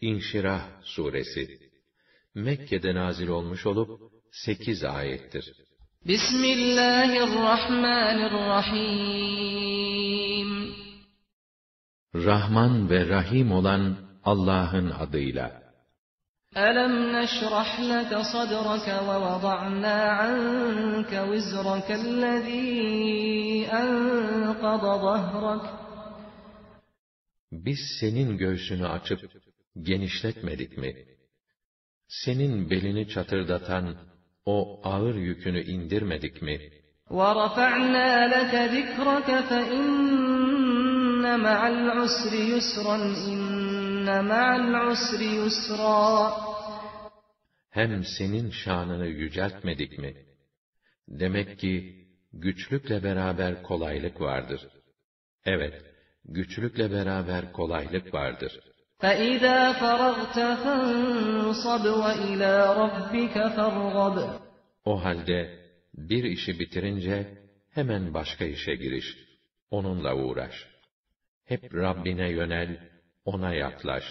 İnşirah suresi Mekke'de nazil olmuş olup 8 ayettir. Bismillahirrahmanirrahim. Rahman ve Rahim olan Allah'ın adıyla. أَلَمْ نَشْرَحْ لَكَ صَدْرَكَ وَوَضَعْنَا عَنْكَ وِزْرَكَ الَّذ۪ي أَنْقَضَ ظَهْرَكَ Biz senin göğsünü açıp genişletmedik mi? Senin belini çatırdatan o ağır yükünü indirmedik mi? وَرَفَعْنَا لَكَ ذِكْرَكَ فَإِنَّ مَعَ الْعُسْرِ يُسْرًا إِنَّ مَعَ الْعُسْرِ يُسْرًا Hem senin şanını yüceltmedik mi? Demek ki güçlükle beraber kolaylık vardır. Evet, güçlükle beraber kolaylık vardır. فَإِذَا فَرَغْتَ فَانصَبْ وَإِلَى رَبِّكَ فَارْغَبْ O halde bir işi bitirince hemen başka işe giriş. Onunla uğraş. Hep Rabbine yönel, ona yaklaş.